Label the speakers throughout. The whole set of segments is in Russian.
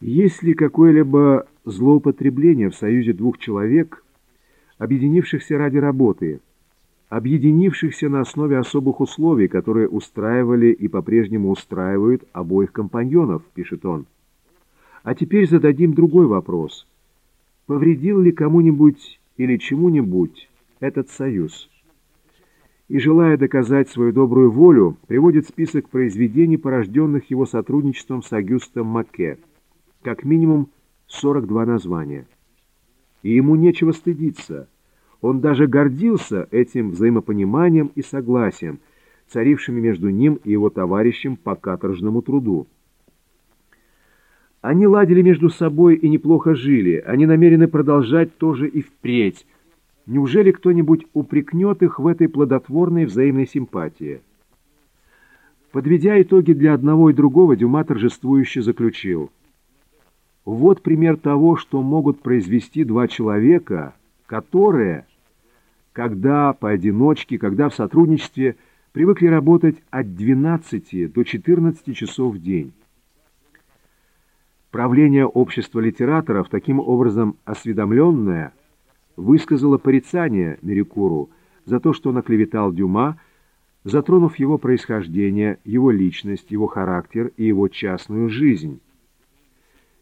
Speaker 1: Есть ли какое-либо злоупотребление в союзе двух человек, объединившихся ради работы, объединившихся на основе особых условий, которые устраивали и по-прежнему устраивают обоих компаньонов, пишет он. А теперь зададим другой вопрос. Повредил ли кому-нибудь или чему-нибудь этот союз? И, желая доказать свою добрую волю, приводит список произведений, порожденных его сотрудничеством с Агюстом Макке как минимум 42 названия. И ему нечего стыдиться. Он даже гордился этим взаимопониманием и согласием, царившими между ним и его товарищем по каторжному труду. Они ладили между собой и неплохо жили, они намерены продолжать тоже и впредь. Неужели кто-нибудь упрекнет их в этой плодотворной взаимной симпатии? Подведя итоги для одного и другого, Дюма торжествующе заключил – вот пример того, что могут произвести два человека, которые, когда поодиночке, когда в сотрудничестве, привыкли работать от 12 до 14 часов в день. Правление общества литераторов, таким образом осведомленное, высказало порицание Мерикуру за то, что он оклеветал Дюма, затронув его происхождение, его личность, его характер и его частную жизнь.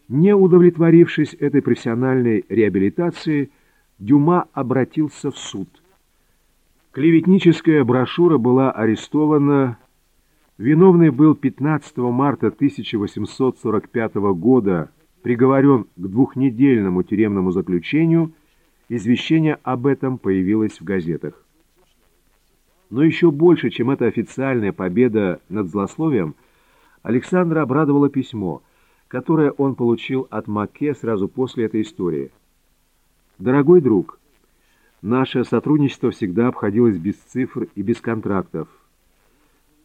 Speaker 1: Не удовлетворившись этой профессиональной реабилитацией, Дюма обратился в суд. Клеветническая брошюра была арестована. Виновный был 15 марта 1845 года приговорен к двухнедельному тюремному заключению. Извещение об этом появилось в газетах. Но еще больше, чем эта официальная победа над злословием, Александра обрадовало письмо – которое он получил от Маке сразу после этой истории. «Дорогой друг, наше сотрудничество всегда обходилось без цифр и без контрактов.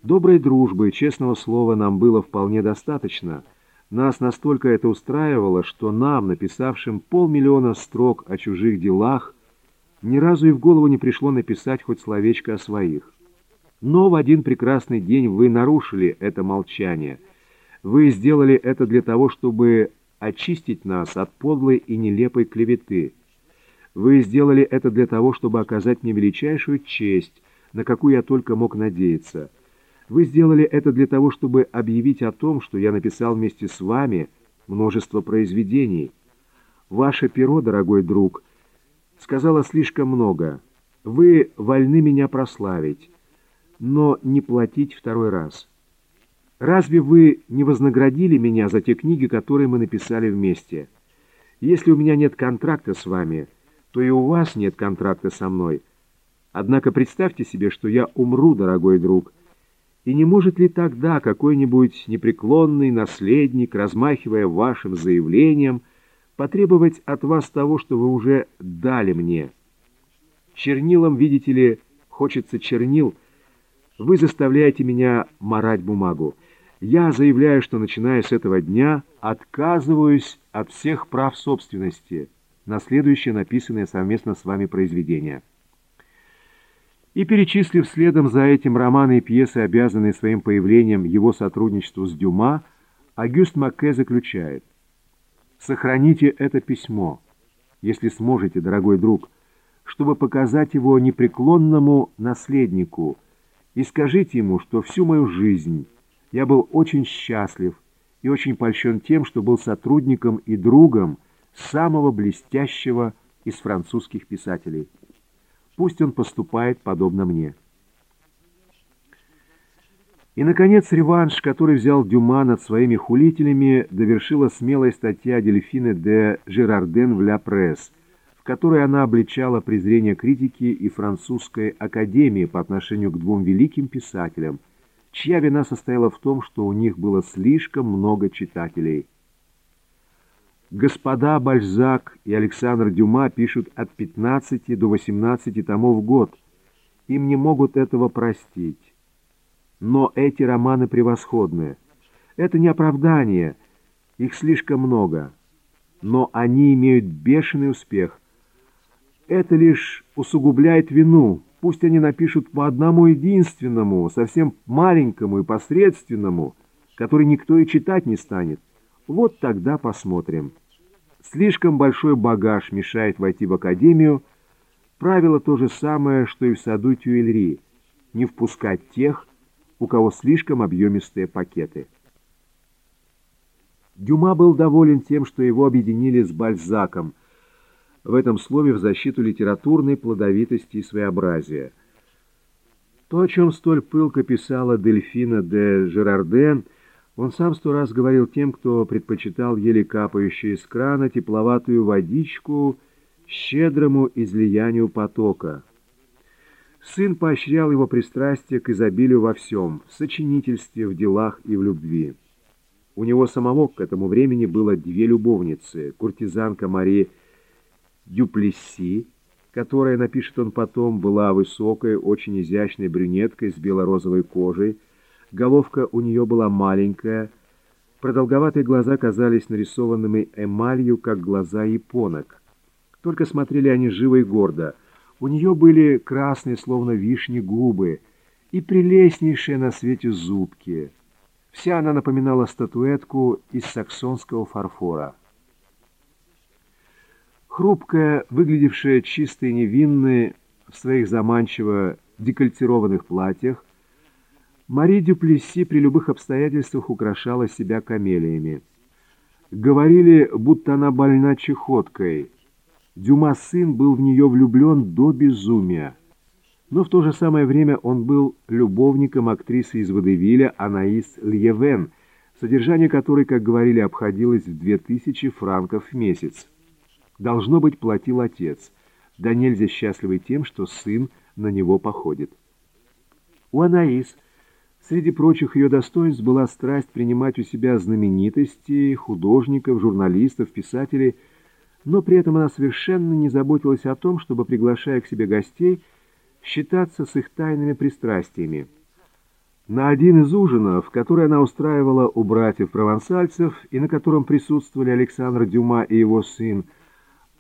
Speaker 1: Доброй дружбы и честного слова нам было вполне достаточно. Нас настолько это устраивало, что нам, написавшим полмиллиона строк о чужих делах, ни разу и в голову не пришло написать хоть словечко о своих. Но в один прекрасный день вы нарушили это молчание — вы сделали это для того, чтобы очистить нас от подлой и нелепой клеветы. Вы сделали это для того, чтобы оказать мне величайшую честь, на какую я только мог надеяться. Вы сделали это для того, чтобы объявить о том, что я написал вместе с вами множество произведений. Ваше перо, дорогой друг, сказала слишком много. Вы вольны меня прославить, но не платить второй раз». Разве вы не вознаградили меня за те книги, которые мы написали вместе? Если у меня нет контракта с вами, то и у вас нет контракта со мной. Однако представьте себе, что я умру, дорогой друг. И не может ли тогда какой-нибудь непреклонный наследник, размахивая вашим заявлением, потребовать от вас того, что вы уже дали мне? Чернилом, видите ли, хочется чернил. Вы заставляете меня марать бумагу. Я заявляю, что начиная с этого дня отказываюсь от всех прав собственности на следующее написанное совместно с вами произведение. И перечислив следом за этим романы и пьесы, обязанные своим появлением его сотрудничеству с Дюма, Агюст Макке заключает «Сохраните это письмо, если сможете, дорогой друг, чтобы показать его непреклонному наследнику, и скажите ему, что всю мою жизнь я был очень счастлив и очень польщен тем, что был сотрудником и другом самого блестящего из французских писателей. Пусть он поступает подобно мне. И, наконец, реванш, который взял Дюма над своими хулителями, довершила смелая статья Дельфины де Жерарден в «Ля Пресс», в которой она обличала презрение критики и французской академии по отношению к двум великим писателям – чья вина состояла в том, что у них было слишком много читателей. Господа Бальзак и Александр Дюма пишут от 15 до 18 томов в год. Им не могут этого простить. Но эти романы превосходные. Это не оправдание, их слишком много. Но они имеют бешеный успех. Это лишь усугубляет вину, Пусть они напишут по одному единственному, совсем маленькому и посредственному, который никто и читать не станет. Вот тогда посмотрим. Слишком большой багаж мешает войти в академию. Правило то же самое, что и в саду Тюэльри. Не впускать тех, у кого слишком объемистые пакеты. Дюма был доволен тем, что его объединили с Бальзаком, в этом слове в защиту литературной плодовитости и своеобразия. То, о чем столь пылко писала Дельфина де Жерарден, он сам сто раз говорил тем, кто предпочитал еле капающую из крана тепловатую водичку щедрому излиянию потока. Сын поощрял его пристрастие к изобилию во всем, в сочинительстве, в делах и в любви. У него самого к этому времени было две любовницы, куртизанка Мария Дюплесси, которая, напишет он потом, была высокой, очень изящной брюнеткой с бело-розовой кожей, головка у нее была маленькая, продолговатые глаза казались нарисованными эмалью, как глаза японок. Только смотрели они живо и гордо. У нее были красные, словно вишни, губы и прелестнейшие на свете зубки. Вся она напоминала статуэтку из саксонского фарфора. Хрупкая, выглядевшая чистой и невинной в своих заманчиво декольтированных платьях, Мари Дюплесси при любых обстоятельствах украшала себя камелиями. Говорили, будто она больна чехоткой. Дюма сын был в нее влюблен до безумия. Но в то же самое время он был любовником актрисы из Водевиля Анаис Льевен, содержание которой, как говорили, обходилось в 2000 франков в месяц. Должно быть, платил отец, да нельзя счастливый тем, что сын на него походит. У Анаис среди прочих ее достоинств была страсть принимать у себя знаменитостей, художников, журналистов, писателей, но при этом она совершенно не заботилась о том, чтобы, приглашая к себе гостей, считаться с их тайными пристрастиями. На один из ужинов, который она устраивала у братьев-провансальцев и на котором присутствовали Александр Дюма и его сын,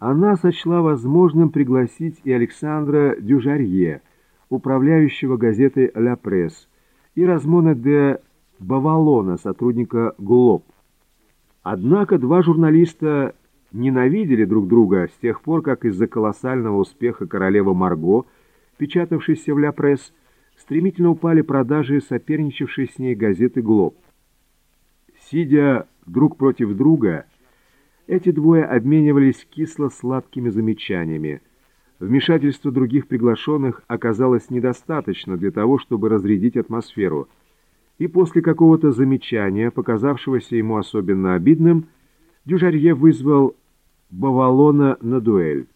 Speaker 1: она сочла возможным пригласить и Александра Дюжарье, управляющего газетой «Ля Пресс», и Размона де Бавалона, сотрудника «Глоб». Однако два журналиста ненавидели друг друга с тех пор, как из-за колоссального успеха королевы Марго, печатавшейся в «Ля Пресс», стремительно упали продажи соперничавшей с ней газеты «Глоб». Сидя друг против друга, эти двое обменивались кисло-сладкими замечаниями. Вмешательство других приглашенных оказалось недостаточно для того, чтобы разрядить атмосферу. И после какого-то замечания, показавшегося ему особенно обидным, Дюжарье вызвал Бавалона на дуэль.